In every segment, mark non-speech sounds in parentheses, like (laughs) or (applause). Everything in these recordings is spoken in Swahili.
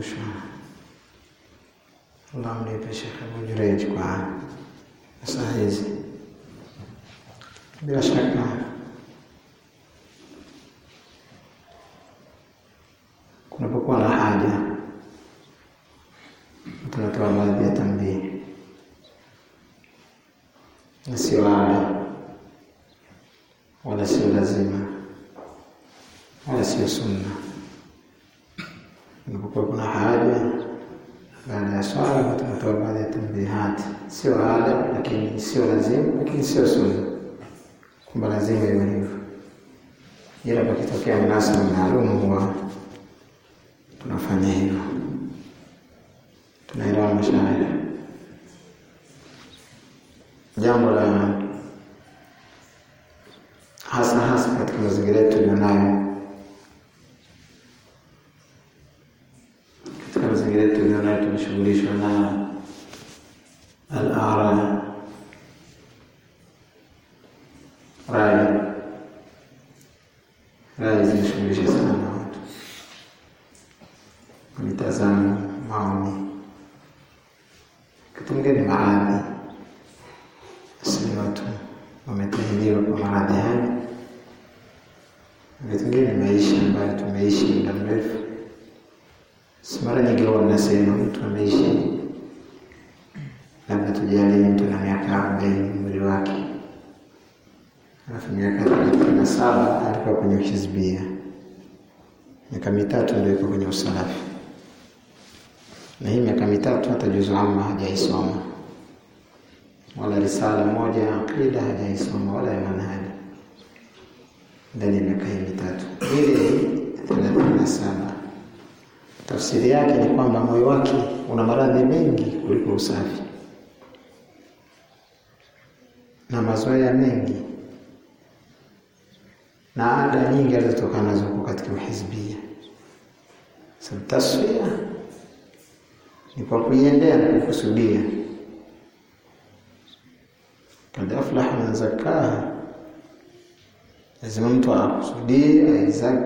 kukumbushwa. Allah mlipe Shekhe Abu Jureij kwa nasaha hizi. Bila shaka kunapokuwa na haja, tunatoa baadhi ya tambihi na sio ada wala sio lazima wala sio sunna. Unapokuwa kuna haja baada ya swala, tunatoa baadhi ya tambihati, sio ada, lakini sio lazima, lakini sio sunna kwamba lazima iwe hivyo, ila pakitokea mnasaba maalum huwa tunafanya hivyo. Tunaelewa mashairi. Jambo la hasa hasa katika mazingira yetu tulionayo, katika mazingira yetu tulionayo, tumeshughulishwa na al-ara rai rai zinashughulisha sana na watu, mitazamo, maoni, kitu mwingine maradhi asili watu wametahiliwa kwa maradhi haya. Vitu vingine maisha ambayo tumeishi muda mrefu, si mara nyingi huwa mnasema mtu ameishi labda tujalie mtu na miaka arobaini umri wake, alafu miaka thelathini na saba uhizbia, miaka mitatu ndio iko kwenye usalafi, na hii miaka mitatu hata juzu amma hajaisoma. Wala risala moja ya aqida hajaisoma wala ya manhaji ndani ya miaka hii mitatu. Ile thelathini na saba. Tafsiri yake ni kwamba moyo wake una maradhi mengi kuliko usafi. Na mazoea mengi na ada nyingi alizotokana nazo katika uhizbia. Sababu taswia ni kwa kuiendea na kukusudia kad aflaha man zakaha, lazima mtu akusudie,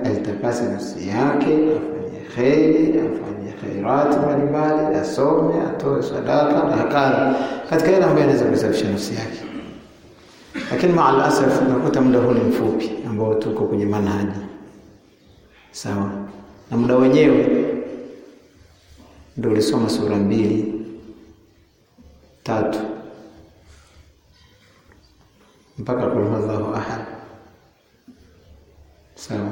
aitakase nafsi yake, afanye kheri, afanye khairati mbalimbali, asome, atoe sadaka na hakadha, katika yale ambayo anaweza kusafisha nafsi yake. Lakini maa alasaf, unakuta muda huu ni mfupi ambao tuko kwenye manhaji. Sawa, na muda wenyewe ndio ulisoma sura mbili tatu mpaka kul huwallahu ahad. Sawa.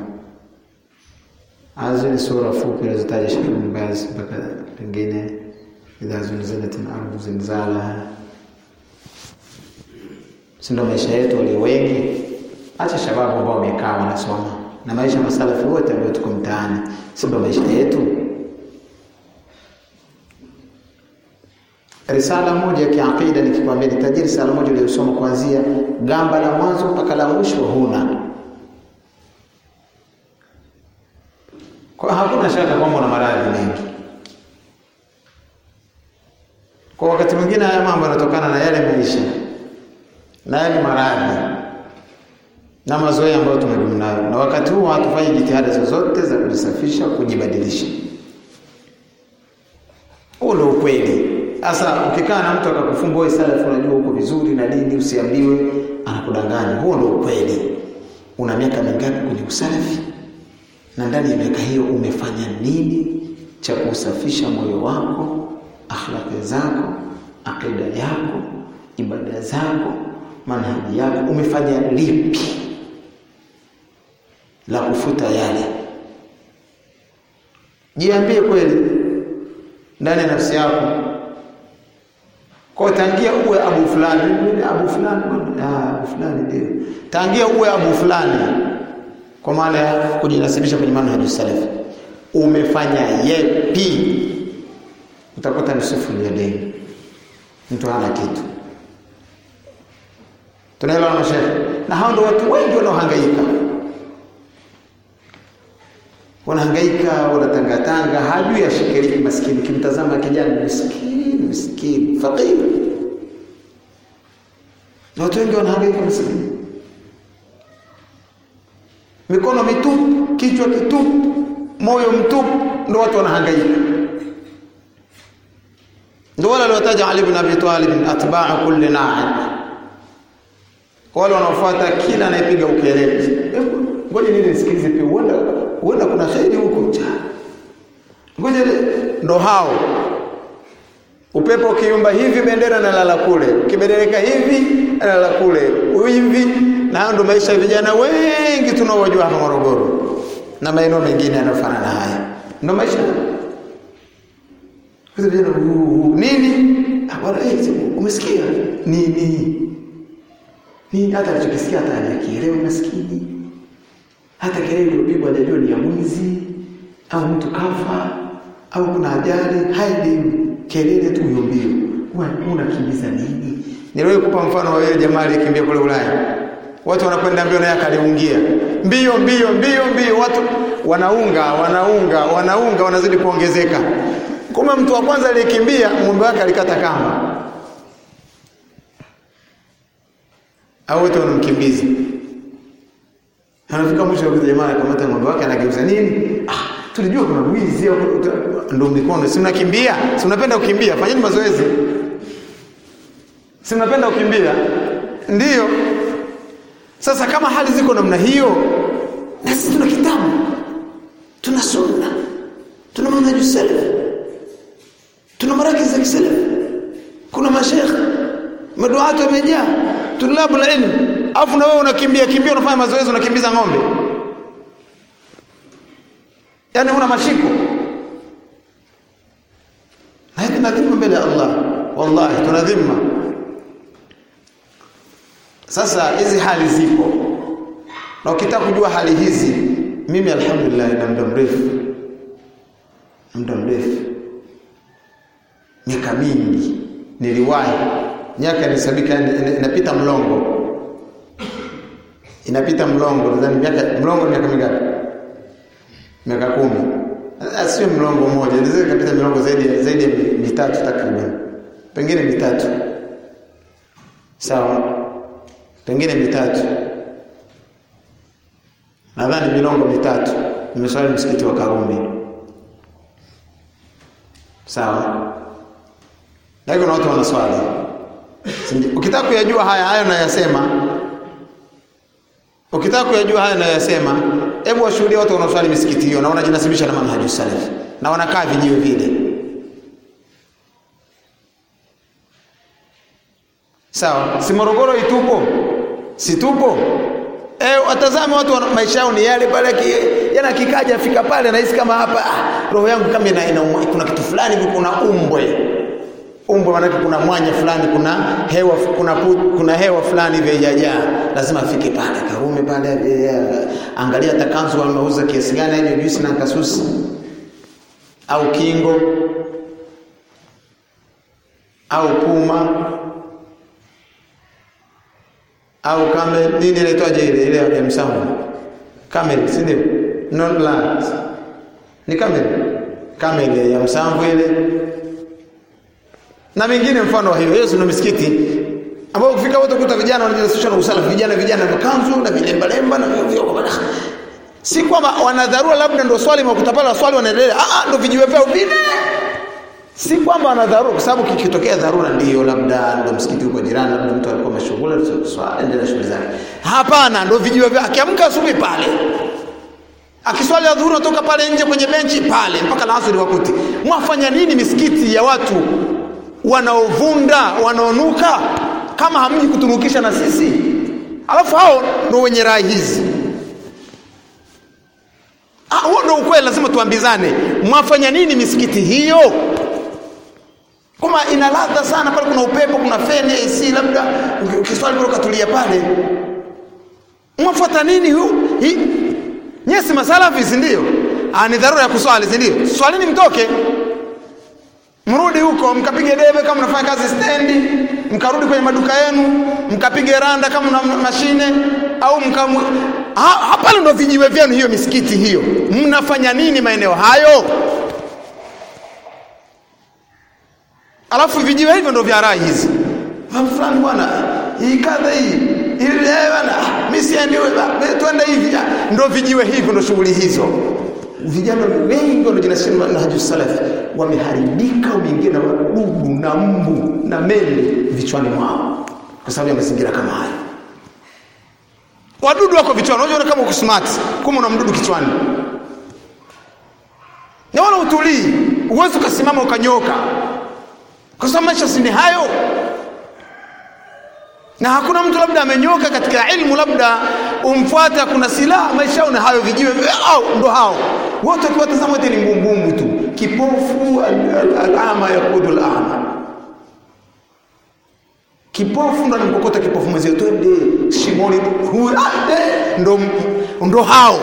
Azili sura fupi nazitaja Sheikh Ibn Baz mpaka pengine idha zulzilat al-ardu zilzalaha, si ndio maisha yetu walio wengi. Acha shababu ambao wamekaa wanasoma na maisha masalafi wote ambao tuko mtaani, si ndio maisha yetu? Risala moja ya kiakida, nikikwambia, nitajiri risala moja uliyosoma kuanzia gamba la mwanzo mpaka la mwisho, huna kwa, hakuna shaka kwamba una maradhi mengi. Kwa wakati mwingine haya mambo yanatokana na yale maisha na ni maradhi na mazoea ambayo tumedumu nayo, na wakati huo hatufanyi jitihada zozote za kujisafisha, kujibadilisha. Huo ndio ukweli. Sasa ukikaa na mtu akakufumba wewe salafu, unajua uko vizuri na dini, usiambiwe, anakudanganya. Huo ndio ukweli. Una miaka mingapi kwenye usalafi, na ndani ya miaka hiyo umefanya nini cha kusafisha moyo wako, akhlaki zako, akida yako, ibada zako, manhaji yako? Umefanya lipi la kufuta yale? Jiambie kweli ndani ya nafsi yako kwa tangia uwe abu fulani, abu fulani, abu fulani ndio. Tangia uwe abu fulani kwa maana ya kujinasibisha kwenye manhaji salafi. Umefanya yepi? Utakuta ni sifuri ya deni. Mtu hana kitu. Tunaelewa mashehe? Na hao ndio watu wengi wanaohangaika. Wanahangaika, wanatangatanga, hajui ashikiliki maskini, kimtazama kijana miskini miskini fakiri, na watu wengi wanahangaika maskini. mikono mitupu, kichwa kitupu, moyo mtupu, ndio watu wanahangaika. Ndio wale waliotaja Ali ibn Abi Talib atba'u kulli na'im, wale wanaofuata kila anayepiga ukelele. Ngoja nini nisikilize pia, huenda huenda kuna shahidi huko. Ngoja ndo hao upepo ukiumba hivi bendera nalala kule, ukibedereka hivi nalala kule hivi. Na hayo ndo maisha ya vijana wengi tunaowajua hapa Morogoro na maeneo mengine yanayofanana haya, ndo maisha vijana. Nini bwana, umesikia nini? Nini hata alichokisikia hata hajakielewa maskini, hata kelele iliyopigwa hajajua ni ya mwizi au mtu kafa au kuna ajali, haidi kelele tu hiyo mbio. Wewe unakimbiza nini? Niliwahi kupa mfano wa yule jamaa aliyekimbia kule Ulaya, watu wanakwenda mbio naye akaliungia mbio mbio mbio mbio, watu wanaunga wanaunga wanaunga, wanazidi kuongezeka. Kumbe mtu wa kwanza aliyekimbia mume wake alikata kamba, au wote wanamkimbiza. Anafika mwisho wa jamaa akamata ng'ombe wake, anageuza nini? Ah, tulijua kuna wizi au ndo mikono. Si unakimbia? Si unapenda kukimbia? Fanyeni mazoezi. Si unapenda kukimbia? Ndiyo. Sasa kama hali ziko namna hiyo, na sisi tuna kitabu, tuna sunna, tuna manhaju salaf, tuna marakizi za kuna mashekhe maduatu wamejaa, tulabu na ilmu, afu na wewe unakimbia kimbia, unafanya mazoezi, unakimbiza ng'ombe. Yaani una mashiko. Na hii nadhima mbele ya Allah, wallahi tunadhima. Sasa hizi hali zipo, na ukitaka kujua hali hizi, mimi alhamdulillah, na muda mrefu, muda mrefu, miaka mingi niliwahi, miaka inahesabika, inapita mlongo, inapita mlongo, nadhani miaka mlongo, miaka mingapi? miaka kumi. Sio mlongo mmoja, inaweza kapita mlongo zaidi zaidi ya mitatu takriban, pengine mitatu, sawa, pengine mitatu, nadhani milongo mitatu. Nimeswali msikiti wa Karume, sawa, lakini watu wanaswali. Ukitaka kuyajua haya haya nayasema, ukitaka kuyajua haya nayasema Hebu washuhudia watu wanaoswali misikiti hiyo na wanajinasibisha na manhaju salaf na wanakaa vijiwe vile, sawa? Si Morogoro itupo, si tupo? Eh, watazame watu maisha yao ni yale pale, yana kikaja afika pale nahisi kama hapa ah, roho yangu kama ina, ina kuna kitu fulani, kuna umbwe umbwe, maanake kuna mwanya fulani, kuna hewa kuna kuna hewa fulani vijajaa, lazima afike pale Karume pale, angalia takanzu kanzu wameuza kiasi gani, hiyo juisi na kasusi au kingo au puma au kame nini inaitwaje ile ile ya msamvu kamel, si ndio? non la ni kamel, kamel ya msamvu ile na mengine mfano wa hiyo. Yesu na misikiti ambao ukifika wote kuta vijana wanajisusha na usala, vijana vijana na kanzu na vilemba lemba na vyo kwa si kwamba wana dharura, labda ndio swali mwakuta pale swali wanaendelea, ah, ndio vijiwe vyao vile. Si kwamba wana dharura, kwa sababu kikitokea dharura ndio labda ndio msikiti uko jirani, labda mtu alikuwa mashughuli, swali endelea shughuli zake. Hapana, ndio vijiwe vyao. Akiamka asubuhi pale akiswali adhuhuri toka pale nje kwenye benchi pale mpaka alasiri wakuti. Mwafanya nini misikiti ya watu wanaovunda wanaonuka, kama hamji kutunukisha na sisi? Alafu hao ndo wenye raha hizi. Huo ndo ukweli, lazima tuambizane. Mwafanya nini misikiti hiyo? Kama ina ladha sana pale, kuna upepo, kuna feni AC, labda ukiswali pale ukatulia pale, mwafuata nini huu Nyesi masalafi si ndio? Ah, ni dharura ya kuswali si ndio? Swalini mtoke. Mrudi huko mkapige debe kama mnafanya kazi stendi, mkarudi kwenye maduka yenu, mkapige randa kama mna mashine au mka ha, pale ndo vijiwe vyenu hiyo misikiti hiyo. Mnafanya nini maeneo hayo? Alafu vijiwe hivyo ndo vya rai hizi. Fulani bwana, hii kadha hii Ile bwana mimi siendi twende hivi. ndo vijiwe hivyo, ndo shughuli hizo. Vijana wengi wanaojinasema manhaju salafi wameharibika, wameingia na wadudu na mbu na mende vichwani mwao. Kwa sababu ya mazingira kama haya. Wadudu wako vichwani, unajiona kama uko smart, kumbe una mdudu kichwani. Na wala utulii, uwezi ukasimama ukanyoka, kwa sababu maisha si hayo. Na hakuna mtu labda amenyoka katika ilmu, labda umfuata, kuna silaha maisha yao na hayo vijiwe au ndo hao wote, ukiwatazama wote ni mbumbumbu tu, kipofu alama yakudu alama, kipofu ndo anamkokota kipofu mwenzio, twende shimoni, ndo ndo hao.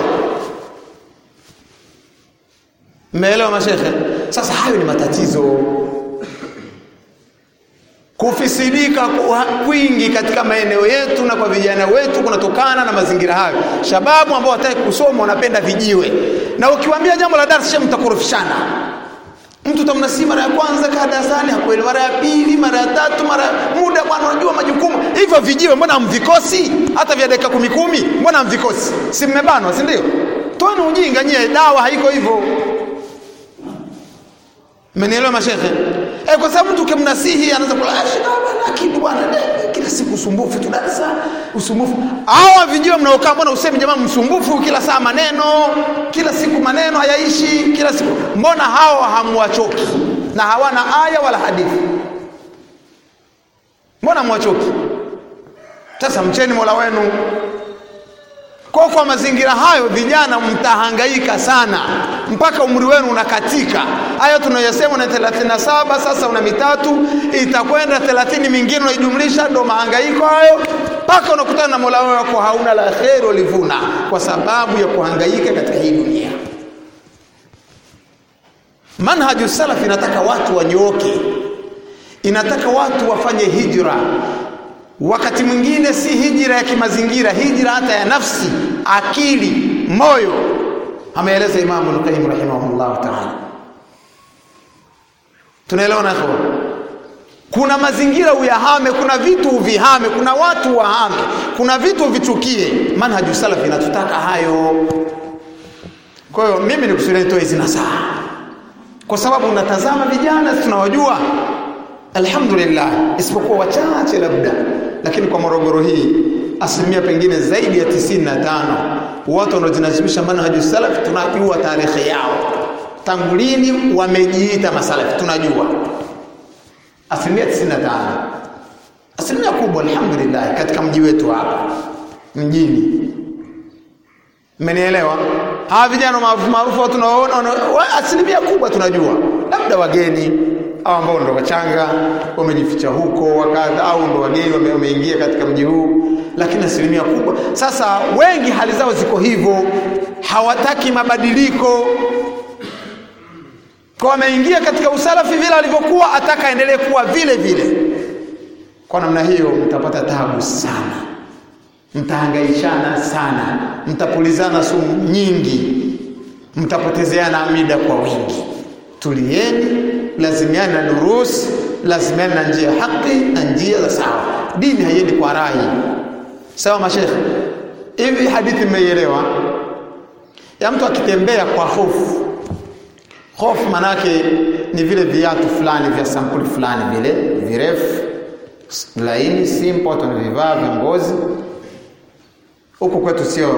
Mmeelewa mashekhe? Sasa hayo ni matatizo kufisidika kwingi katika maeneo yetu na kwa vijana wetu kunatokana na mazingira hayo. Shababu ambao wataki kusoma wanapenda vijiwe, na ukiwaambia jambo la darasa mtakorofishana. Mtu tamnasii mara ya kwanza kaa darasani hakuelewa, mara ya pili, mara ya tatu, mara muda, bwana, unajua majukumu hivyo. Vijiwe mbona mvikosi hata vya dakika kumi kumi? Mbona mvikosi Si mmebanwa, si ndio? Toeni ujinga nyie, dawa haiko hivyo. Mmenielewa mashekhe? Eh, kwa sababu mtu ukimnasihi anaanza kula bwana kitu bwana kila siku usumbufu tu darasa usumbufu. Hawa vijio mnaokaa mbona usemi jamaa msumbufu kila saa maneno, kila siku maneno hayaishi kila siku. Mbona hawa hamwachoki na hawana aya wala hadithi? Mbona mwachoki Sasa mcheni Mola wenu. Kwa kwa mazingira hayo vijana mtahangaika sana. Mpaka umri wenu unakatika. Hayo tunayosema na 37 sasa una mitatu. Itakwenda 30 mingine unaijumlisha, ndo mahangaiko hayo. Mpaka unakutana na Mola wako hauna la kheri ulivuna kwa sababu ya kuhangaika katika hii dunia. Manhaju salafi inataka watu wanyooke, inataka watu wafanye hijra wakati mwingine si hijira ya kimazingira, hijira hata ya nafsi, akili, moyo. Ameeleza Imamu Al-Qayyim rahimahullah taala. Tunaelewana hapo? Kuna mazingira uyahame, kuna vitu uvihame, kuna watu wahame, kuna vitu uvichukie. Manhaju salafi inatutaka hayo. Kwa hiyo mimi nikusudia nitoe hizi nasaha, kwa sababu unatazama vijana tunawajua alhamdulillah, isipokuwa wachache labda, lakini kwa Morogoro hii asilimia pengine zaidi ya tisini na tano watu wanaojinasibisha manhaju salaf tunajua tarehe yao. Tangu lini wamejiita masalafi, tunajua. Asilimia tisini na tano. Asilimia kubwa alhamdulillah, katika mji wetu hapa mjini. Mmenielewa? Hawa vijana maarufu tunaoona, asilimia kubwa tunajua, labda wageni au ambao ndo wachanga wamejificha huko wakadha, au ndo wageni wameingia katika mji huu, lakini asilimia kubwa sasa, wengi hali zao ziko hivyo, hawataki mabadiliko, kwa wameingia katika usalafi vile alivyokuwa, ataka aendelee kuwa vile vile. Kwa namna hiyo mtapata tabu sana, mtahangaishana sana, mtapulizana sumu nyingi, mtapotezeana amida kwa wingi. Tulieni, lazimiani na durus, lazimiana na njia ya haki na njia za sawa. Dini haiendi kwa rai. Sawa mashekhe, hivi hadithi mmeielewa ya mtu akitembea kwa hofu. Hofu manake ni vile viatu fulani vya sampuli fulani vile virefu laini, simple, watu wanavivaa vya ngozi. Huku kwetu sio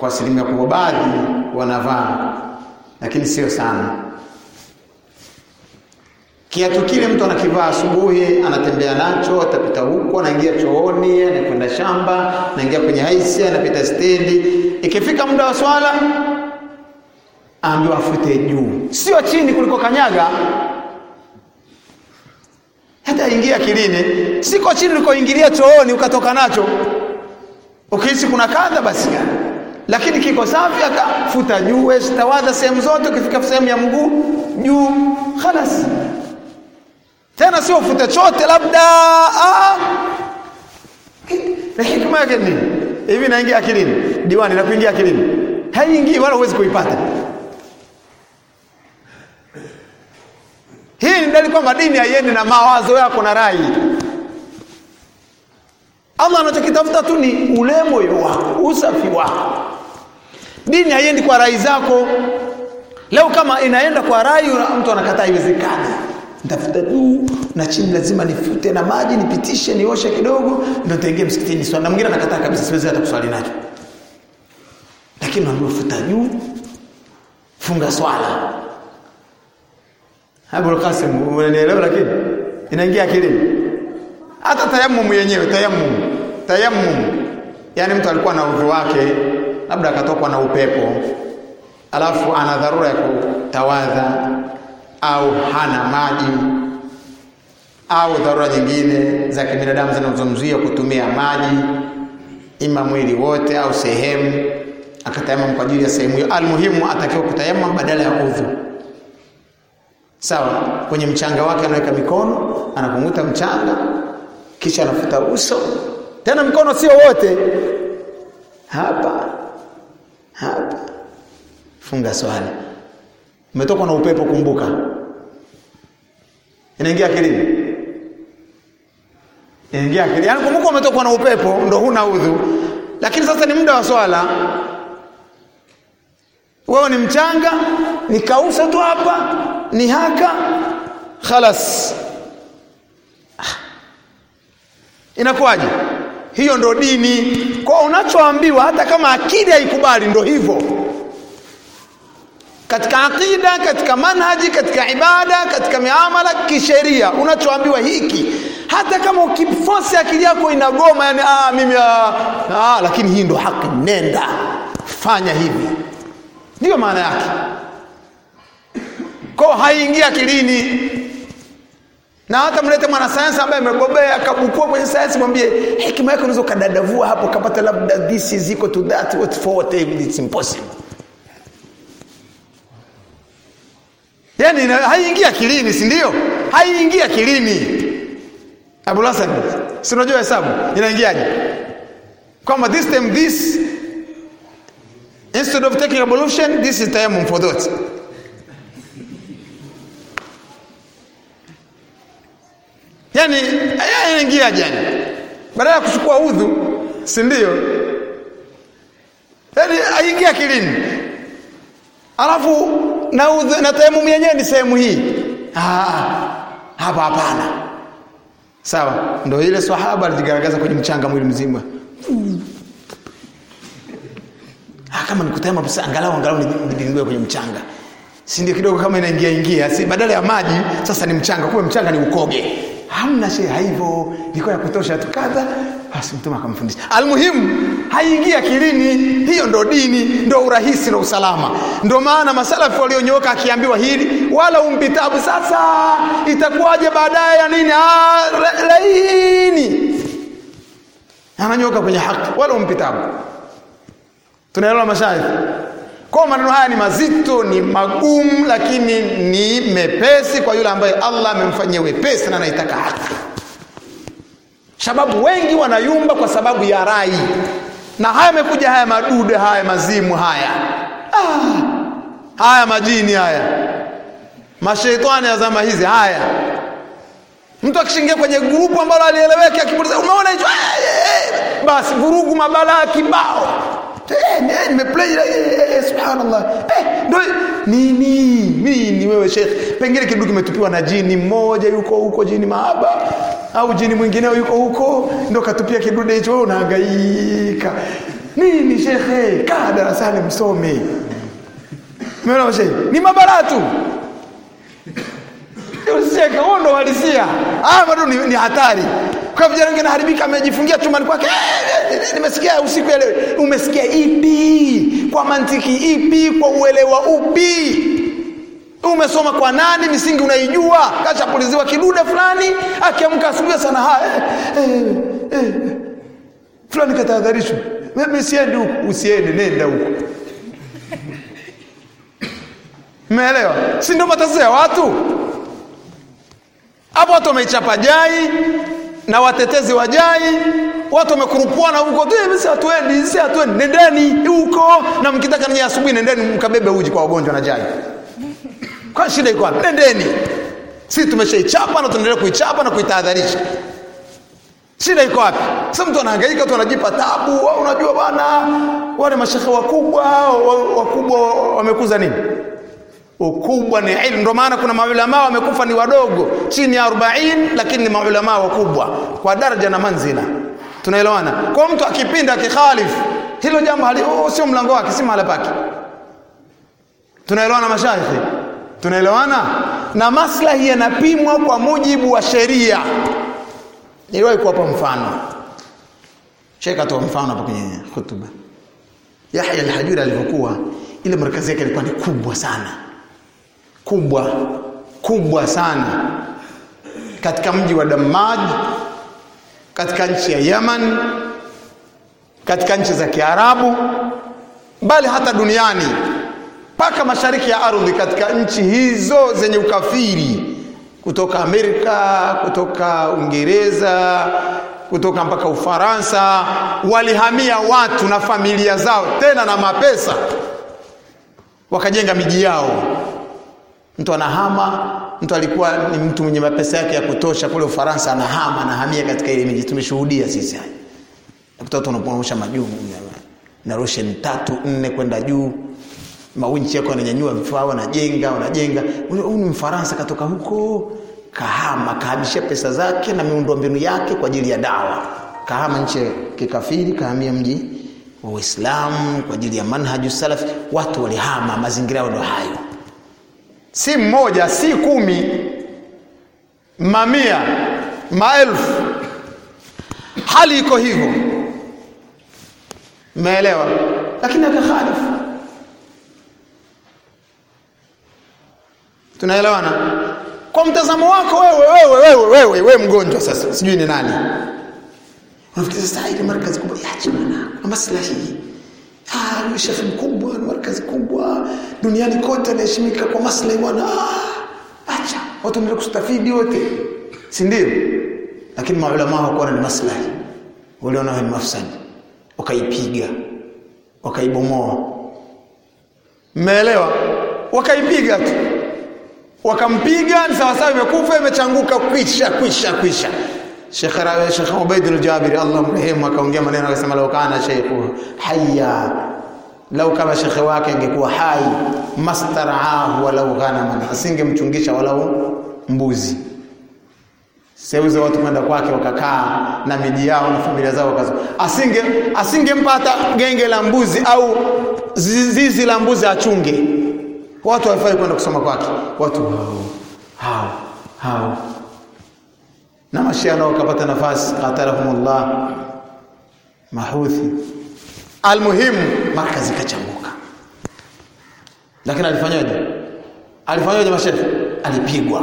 kwa asilimia kubwa, baadhi wanavaa, lakini sio sana. Kiatu kile mtu anakivaa asubuhi, anatembea nacho, atapita huko, anaingia chooni, anakwenda shamba, anaingia kwenye haisi, anapita stendi. Ikifika muda wa swala, aambiwa afute juu, sio chini kuliko kanyaga. Hata ingia kilini, siko chini ulikoingilia chooni ukatoka nacho, ukihisi kuna kadha basi gani, lakini kiko safi, akafuta juu, tawadha sehemu zote, ukifika sehemu ya mguu juu, khalas tena sio ufute chote labda ah. hikma yake nini hivi naingia akilini diwani na kuingia akilini haingii wala huwezi kuipata hii ni dalili kwamba dini haiendi na mawazo yako na rai Allah anachokitafuta tu ni ule moyo wako, usafi wako. Dini haiendi kwa rai zako. Leo kama inaenda kwa rai, mtu anakataa, haiwezekani. Nitafuta juu na chini, lazima nifute na maji nipitishe, nioshe kidogo, ndio nitaingia msikitini swali. Na mwingine anakataa kabisa, siwezi hata kuswali nacho, lakini unaambiwa futa juu, funga swala. Abul Qasim, unanielewa? Lakini inaingia akilini hata tayammum yenyewe tayammum tayammum yani mtu alikuwa na udhu wake labda akatokwa na upepo alafu ana dharura ya kutawadha au hana maji au dharura nyingine za kibinadamu zinazomzuia kutumia maji ima mwili wote au sehemu akatayamam kwa ajili ya sehemu hiyo. Almuhimu atakiwa kutayamam badala ya udhu. Sawa kwenye mchanga wake anaweka mikono anakunguta mchanga kisha anafuta uso. Tena mkono sio wote. Hapa hapa. Funga swali umetoka na upepo kumbuka. Inaingia akilini. Inaingia akilini. Yani kumbuka umetoka na upepo ndo huna udhu. Lakini sasa ni muda wa swala. Wewe ni mchanga ni kausa tu hapa ni haka. Khalas. Inakuwaje? Hiyo ndo dini. Kwa unachoambiwa hata kama akili haikubali ndo hivyo katika aqida katika manhaji katika ibada katika miamala kisheria. Unachoambiwa hiki hata kama ukifosi akili yako inagoma yani ah mimi ah, ah lakini hii ndo haki nenda fanya hivi. Ndiyo maana yake. Kwa haingii akilini. Na hata mlete mwanasayansi ambaye amebobea akabukua kwenye sayansi mwambie hekima yako unaweza ukadadavua hapo kapata labda this is equal to that what for what it's impossible yani haiingia akilini si ndio? Haiingia akilini. Abul Hasan si unajua hesabu inaingiaje? Kwamba this time this instead of taking ablution this is tayammum for that. Yani inaingia yani badala ya kuchukua udhu si ndio? Yani aingia akilini. Alafu na na tayamumu yenyewe ni sehemu hii. Ah hapa hapana. Sawa ndio ile sahaba alijigaragaza kwenye mchanga mwili mzima. Ah kama nikutema basi angalau angalau nidingue kwenye mchanga. Si ndio kidogo kama inaingia ingia? Si badala ya maji sasa ni mchanga. Kumbe mchanga ni ukoge. Hamna shehe hivyo ilikuwa ya kutosha tu kadha basi mtume akamfundisha. Almuhimu haingii akilini. Hiyo ndo dini ndo urahisi na usalama. Ndo maana masalafi walionyooka akiambiwa hili wala umpitabu sasa itakuwaje baadaye ya nini? Ah, laini ananyoka kwenye haki wala umpitabu tunaelewa mashaikh kwa maneno haya ni mazito ni magumu lakini ni mepesi kwa yule ambaye Allah amemfanyia wepesi na anaitaka haki sababu wengi wanayumba kwa sababu ya rai. Na haya amekuja haya madude haya mazimu haya. Ah, haya majini haya. Masheitani ya zama hizi haya. Mtu akishingia kwenye grupu ambalo alieleweka akimuliza umeona hicho? Basi vurugu mabalaa kibao. Nimeplay subhanallah. Ndo nini nini wewe shekh pengine kidudu kimetupiwa na jini mmoja yuko huko jini maaba au jini mwingineo yuko huko ndo katupia kidude hicho wewe unahangaika nini shekhe kaa darasani msome umeona shekhe ni mabara tu Usicheke, huo ndo walisia. Ah, bado ni, ni hatari. Kwa vijana wengine haribika amejifungia chumbani kwake. Eh, nimesikia usiku ile. Umesikia ipi? Kwa mantiki ipi? Kwa uelewa upi? Umesoma kwa nani? Misingi unaijua? Kachapuliziwa kidude fulani, akiamka asubuhi sana haya. Eh, eh, eh. Fulani katahadharishwa. Mimi siendi huku, usiende, nenda huko. Umeelewa? Si ndio matatizo ya watu? hapo watu wameichapa jai na watetezi wa jai watu wamekurupuana huko si sisi hatuendi si hatuendi nendeni huko na mkitaka ninyi asubuhi nendeni mkabebe uji kwa wagonjwa na jai kwa shida iko wapi? Nendeni. Si tumeshaichapa na tunaendelea kuichapa na kuitahadharisha. Shida iko wapi? Sasa mtu anahangaika tu anajipa tabu. Au unajua bwana wale mashekhe wakubwa wakubwa wamekuza nini? Ukubwa ni ilmu. Ndio maana kuna maulama wamekufa ni wadogo. Chini ya 40 lakini ni maulama wakubwa. Kwa daraja na manzila. Tunaelewana? Kwa mtu akipinda akikhalifu hilo jambo hali oh, sio mlango wake si mahala pake. Tunaelewana mashaikhi tunaelewana? Na maslahi yanapimwa kwa mujibu wa sheria. Niliwahi kuwapa mfano. Sheikh atoa mfano hapo kwenye hutuba Yahya al-Hajuri alivyokuwa ile markazi yake ilikuwa ni kubwa sana. Kubwa. Kubwa sana. Katika mji wa Dammaj katika nchi ya Yaman katika nchi za Kiarabu bali hata duniani mpaka mashariki ya ardhi katika nchi hizo zenye ukafiri. Kutoka Amerika kutoka Uingereza kutoka mpaka Ufaransa walihamia watu na familia zao tena na mapesa. Wakajenga miji yao. Mtu anahama mtu alikuwa ni mtu mwenye mapesa yake ya kutosha kule Ufaransa anahama anahamia katika ile miji. Tumeshuhudia sisi haya. Wanaporusha majuu na roshen tatu nne kwenda juu mawinchi yako yananyanyua vifaa wanajenga wanajenga. Huyu ni mfaransa katoka huko kahama kahamishia pesa zake na miundombinu yake kwa ajili ya dawa. Kahama nchi kikafiri kahamia mji wa Uislamu kwa ajili ya manhaju salaf. Watu walihama mazingira yao ndio hayo. Si mmoja si kumi mamia maelfu. Hali iko hivyo. Mmeelewa? lakini akakhalifu tunaelewana? Kwa mtazamo wako wewe wewe wewe wewe wewe mgonjwa sasa sijui ni nani. Unafikiri sasa ile markazi kubwa? Ya bwana na maslahi. Ah ni shekhi mkubwa ni markazi kubwa. Duniani kote anaheshimika kwa maslahi bwana ah acha. Watu ndio kustafidi wote. Si ndio? Lakini maulama hawakuwa ni maslahi. Waliona ni mafsadi. Wakaipiga. Wakaibomoa. Mmeelewa? Wakaipiga tu wakampiga ni sawasawa imekufa imechanguka kwisha kwisha kwisha. Sheikh Sheikh Ubaid al-Jabiri Allah mrehemu akaongea maneno akasema lau kana sheikh hayya lau kama shekhe wake angekuwa hai mastaraahu walau ghanaman. Asingemchungisha walau mbuzi. Seuze watu kwenda kwake wakakaa na miji yao na familia zao wakazo. Asinge asingempata genge la mbuzi au zizi la mbuzi achunge watu hawafai kwenda kusoma kwake. Watu hao hao hao. Na mashia nao wakapata nafasi qatalahumullah. Mahuthi. Almuhimu markazi ikachanguka lakini alifanyaje? Alifanyaje mashefu alipigwa.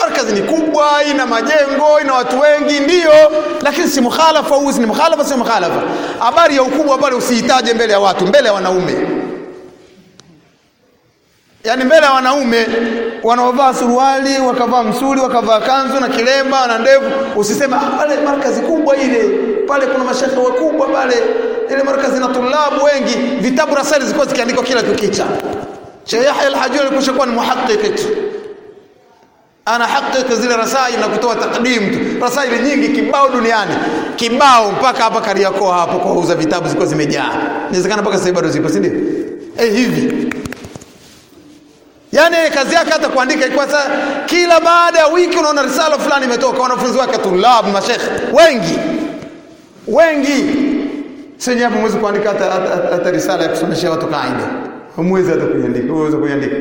Markazi ni kubwa ina majengo ina watu wengi ndio. Lakini si mukhalafa huzi ni mukhalafa si mukhalafa. Habari ya ukubwa pale usihitaje mbele ya watu mbele ya wanaume yaani mbele ya wanaume wanaovaa suruali wakavaa msuli wakavaa kanzu na kilemba na ndevu usiseme ah, pale markazi kubwa ile pale kuna mashekhe wakubwa pale. Ile markazi na tulabu wengi vitabu rasali zilikuwa zikiandikwa kila kukicha. Sheikh Yahya al-Hajuri alikuwa kuwa ni muhaqqiq tu. Ana hakika zile rasaili na kutoa takdim tu. Rasaili nyingi kibao duniani. Kibao mpaka hapa Kariakoo hapo kwa kuuza vitabu zilikuwa zimejaa. Inawezekana mpaka sasa bado zipo si ndio? Eh hivi Yaani kazi yake hata kuandika ilikuwa sasa kila baada ya wiki unaona risala fulani imetoka wanafunzi wake tulab mashekhe wengi. Wengi. Senye hapo mwezi kuandika hata, hata, hata risala ya kusomeshia watu kaida mwezi hata kuiandika uweze kuiandika.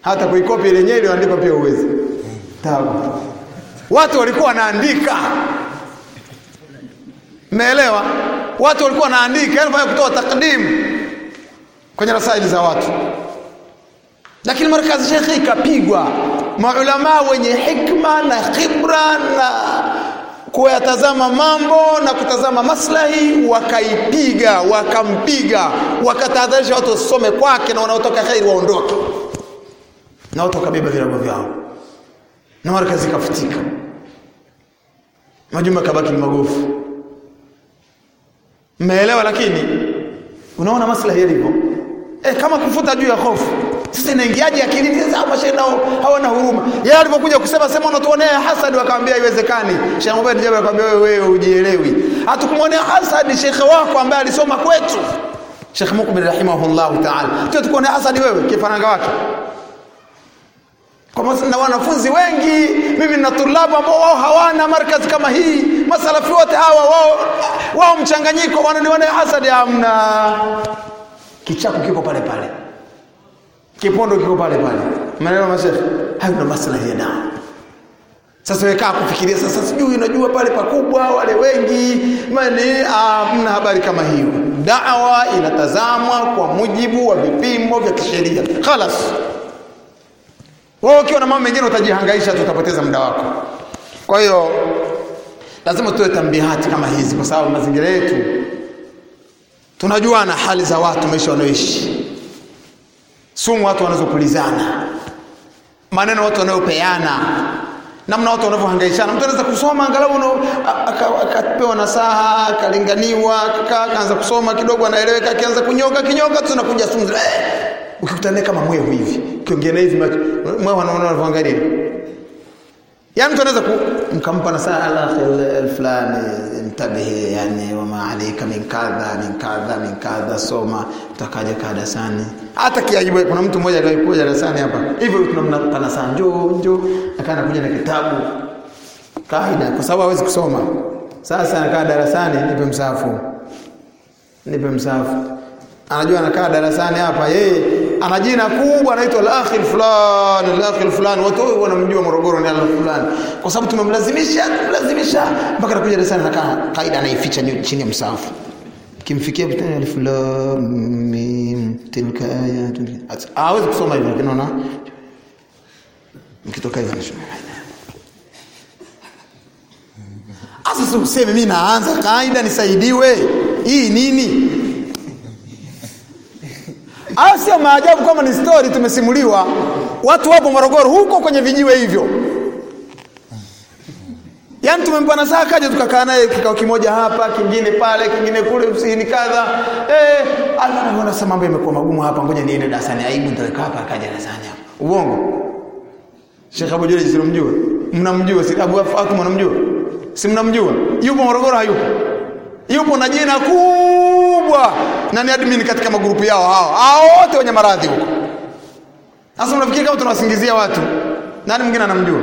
Hata kuikopi ile yenyewe iliyoandikwa pia uwezi tabu. Watu walikuwa wanaandika. Umeelewa? Watu walikuwa wanaandika, yani kutoa takdim kwenye rasaili za watu lakini markazi shekhi ikapigwa. Maulama wenye hikma na khibra na kuyatazama mambo na kutazama maslahi wakaipiga wakampiga wakatahadharisha watu wasome kwake na wanaotoka khairi waondoke. Na watu wakabeba virago vyao. Na markazi ikafutika. Majumba kabaki ni magofu. Mmeelewa lakini? Unaona maslahi yalivyo? Eh kama kufuta juu ya hofu sasa inaingiaje akilini sasa mashehe nao hawana huruma. Yeye alipokuja kusema sema unatuonea hasad wakamwambia haiwezekani. Sheikh Muhammad Jabir akamwambia wewe wewe hujielewi. Hatukumwonea hasad shekhe wako ambaye alisoma kwetu. Sheikh Mukbil rahimahullahu ta'ala. Sio tukuonea hasad wewe kifaranga wake. Kwa na wanafunzi wengi mimi na tulabu ambao wao hawana markazi kama hii masalafi wote hawa wao wao mchanganyiko wananiona hasadi hamna. Kichako kiko pale pale kipondo kiko pale pale. Maneno mashehe hayo ndo maslahi ya dawa. Sasa wekaa kufikiria sasa sijui unajua pale pakubwa wale wengi mani hamna habari kama hiyo. Dawa inatazamwa kwa mujibu wa vipimo vya kisheria. Khalas. Wewe ukiwa na mambo mengine utajihangaisha tu utapoteza muda wako. Kwa hiyo lazima tuwe tambihati kama hizi kwa sababu mazingira yetu tunajuana hali za watu maisha wanaoishi sumu watu wanazopulizana. Maneno watu wanayopeana. Namna watu wanavyohangaishana. Mtu anaweza kusoma angalau akapewa nasaha akalinganiwa akaanza kusoma kidogo anaeleweka akianza kunyoka kinyoka tu nakuja sumu eh, ukikutana kama mwehu hivi ukiongea hivi mwe wanaona anavyoangalia yani mtu anaweza mkampa nasaha ala fulani mtabihi yani wama alayka min kadha min kadha min kadha soma. Utakaja kaa darasani? Hata kiajibu kuna mtu mmoja alikuja darasani hapa. Hivyo tunampa nasaha njoo njoo. Akana kuja na kitabu. Kaida kwa sababu hawezi kusoma. Sasa anakaa darasani nipe msafu nipe msafu anajua anakaa darasani hapa yeye ana jina kubwa anaitwa al-akhi fulani al-akhi fulani watu wanamjua Morogoro ni al fulani kwa sababu tumemlazimisha tumlazimisha mpaka anakuja darasani anakaa kaida anaificha chini ya msahafu kimfikia bitani alif lam mim tilka ayatun hawezi kusoma hivyo lakini unaona. Mkitoka hivyo anasema Asa useme mimi naanza kaida nisaidiwe. Hii nini Haya sio maajabu kama ni story tumesimuliwa. Watu wapo Morogoro huko kwenye vijiwe hivyo. Yaani tumempa nasaha kaja tukakaa naye kikao kimoja hapa, kingine pale, kingine kule msini kadha. Eh, anaona sasa mambo yamekuwa magumu hapa, ngoja niende darasani. Aibu nitaweka hapa akaja darasani hapa. Uongo. Sheikh Abu Jureji simjua? Mnamjua si Abu Fatuma mnamjua? Si mnamjua? Yupo Morogoro hayupo? Yupo na jina kubwa na ni admin katika magrupu yao hao. Hao wote wenye maradhi huko. Sasa unafikiri kama tunawasingizia watu nani mwingine anamjua?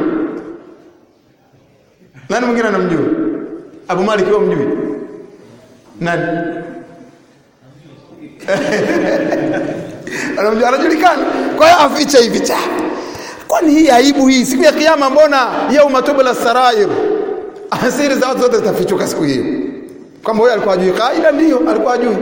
Nani mwingine anamjua? Abu Malik wewe mjui nani? (laughs) Anamjua anajulikana. Kwa hiyo aficha hivi cha kwani hii aibu hii? Siku ya kiyama mbona yauma tubla sarair? Asiri za watu zote zitafichuka siku hiyo kwamba huyo alikuwa ajui kaida ndio alikuwa ajui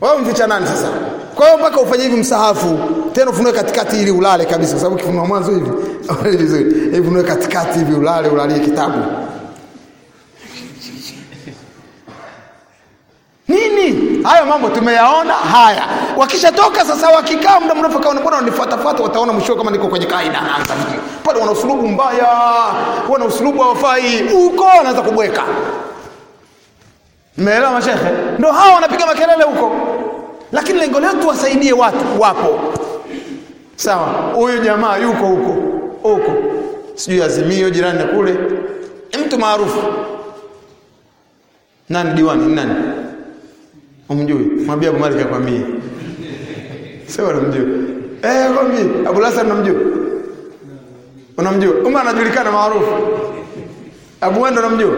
wewe mficha nani sasa? Kwa hiyo mpaka ufanye hivi msahafu. Tena ufunue katikati ili ulale kabisa kwa sababu kifunua mwanzo hivi. (laughs) Vizuri. Hivi ufunue katikati hivi ulale ulalie kitabu. Nini? Hayo mambo tumeyaona haya. Wakishatoka sasa wakikaa muda mrefu kaona mbona wanifuatafuata wataona mwisho kama niko kwenye kaida. Anaanza pale wana usulubu mbaya wana usulubu hawafai. Huko anaanza kubweka Mmeelewa mashehe? Ndio hao wanapiga makelele huko. Lakini lengo letu wasaidie watu wapo. Sawa, huyu jamaa yuko huko. Huko. Sijui Azimio jirani na kule. Mtu maarufu. Nani diwani nani? Umjui? Mwambie Abu Malik akwambie. Sio unamjua. Eh, kwambie. Abu Hasan unamjua? Unamjua? Umma anajulikana maarufu. Abu Wendo unamjua?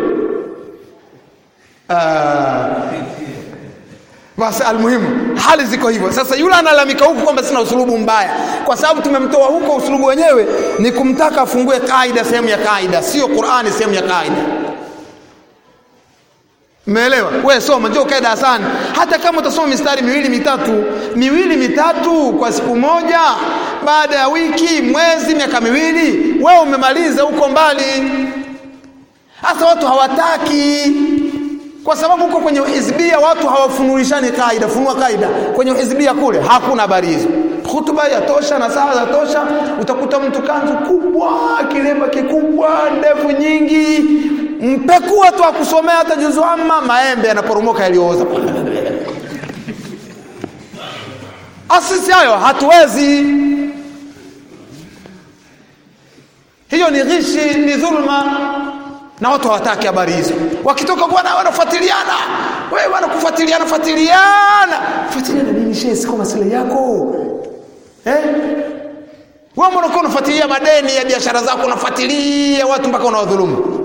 Basi almuhimu hali ziko hivyo sasa yule analalamika huku kwamba sina usulubu mbaya kwa sababu tumemtoa huko usulubu wenyewe ni kumtaka afungue kaida sehemu ya kaida sio qurani sehemu ya kaida Umeelewa? Wewe soma njoo kae darasani. Hata kama utasoma mistari miwili mitatu, miwili mitatu kwa siku moja, baada ya wiki, mwezi, miaka miwili, wewe umemaliza huko mbali. Hasa watu hawataki kwa sababu huko kwenye hizbia watu hawafunulishani kaida funua kaida. Kwenye hizbia kule hakuna habari hizo. Hutuba ya tosha na saa za tosha. utakuta mtu kanzu kubwa kilemba kikubwa ndevu nyingi. Mpekua tu akusomea hata juzu amma maembe yanaporomoka yaliyooza asisi hayo hatuwezi. Hiyo ni ghishi ni dhulma na watu hawataki habari hizo. Wakitoka bwana wanafuatiliana. Wewe bwana kufuatiliana fuatiliana. Fuatiliana nini shehe? Siko maslahi yako. Eh? Wewe uko unafuatilia madeni ya biashara zako unafuatilia watu mpaka unawadhulumu?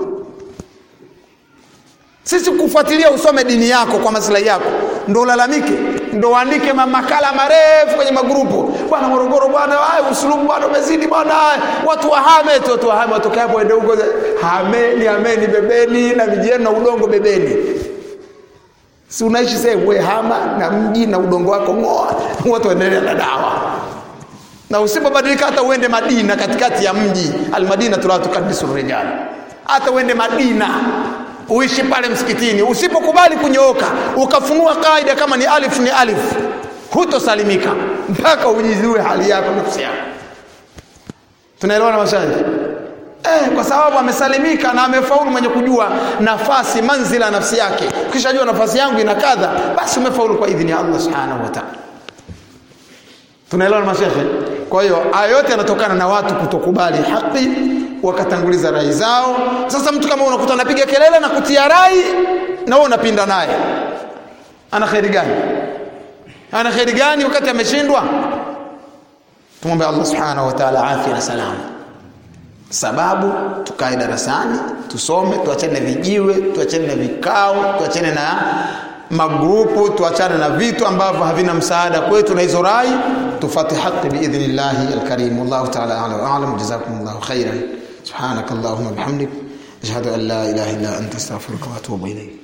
Sisi kufuatilia usome dini yako kwa maslahi yako ndio ulalamike ndo waandike makala marefu kwenye magrupu. Bwana Morogoro bwana usulumu bwana umezidi bwana watu wahame tu watu wahame watoke hapo ende huko. Hameni hameni bebeni na vijana na udongo bebeni. Si unaishi sehemu we hama na mji na udongo wako ngoa watu waendelea na dawa. Na usipobadilika hata uende Madina katikati ya mji. Almadina tukadisu rijal. Hata uende Madina uishi pale msikitini. Usipokubali kunyooka ukafunua kaida kama ni alif ni alif hutosalimika mpaka ujizue hali yako nafsi yako. Tunaelewana mashaji eh kwa sababu amesalimika na amefaulu mwenye kujua nafasi manzila nafsi yake. Ukishajua nafasi yangu ina kadha basi umefaulu kwa idhini ya Allah subhanahu wa ta'ala tunaelewana mashehe? Kwa hiyo haya yote yanatokana na watu kutokubali haki wakatanguliza rai zao. Sasa mtu kama unakuta anapiga kelele na kutia rai na wewe unapinda naye. Ana kheri gani? Ana kheri gani wakati ameshindwa? Tumwombe Allah subhanahu wa ta'ala afya na salama sababu tukae darasani tusome tuachane na vijiwe tuachane na vikao tuachane na magrupu tuachane na vitu ambavyo havina msaada kwetu na hizo rai tufate haki biidhnillah alkarim wallahu ta'ala a'lam jazakumullahu khairan subhanakallahumma bihamdik ashhadu an la ilaha illa anta astaghfiruka wa atubu ilayk